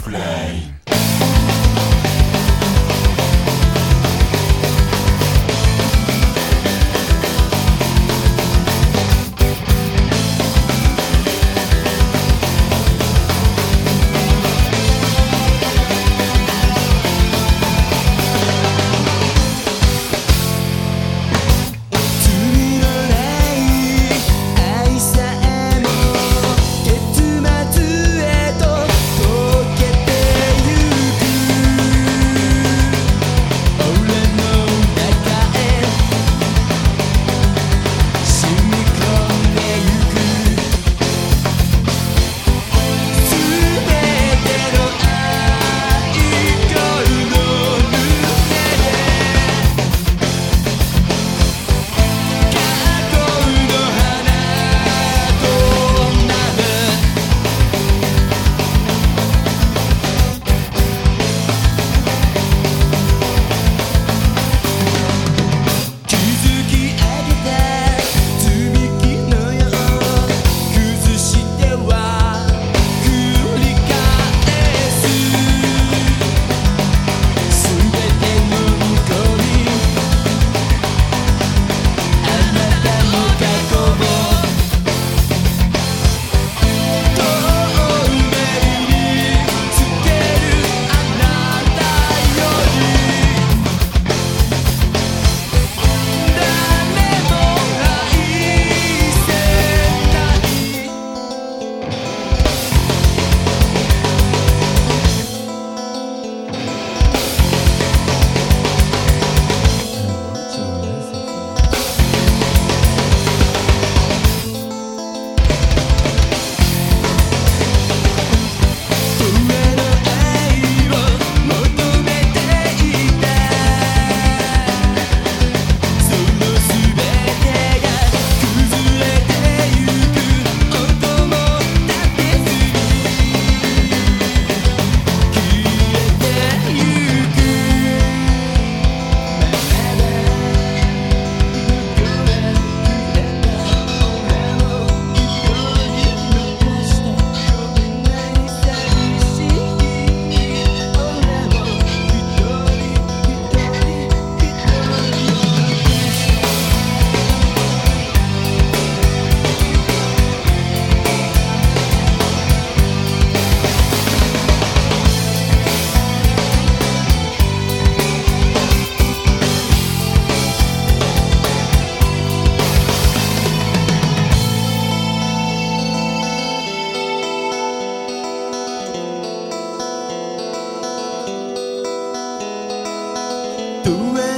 Replay. Do it.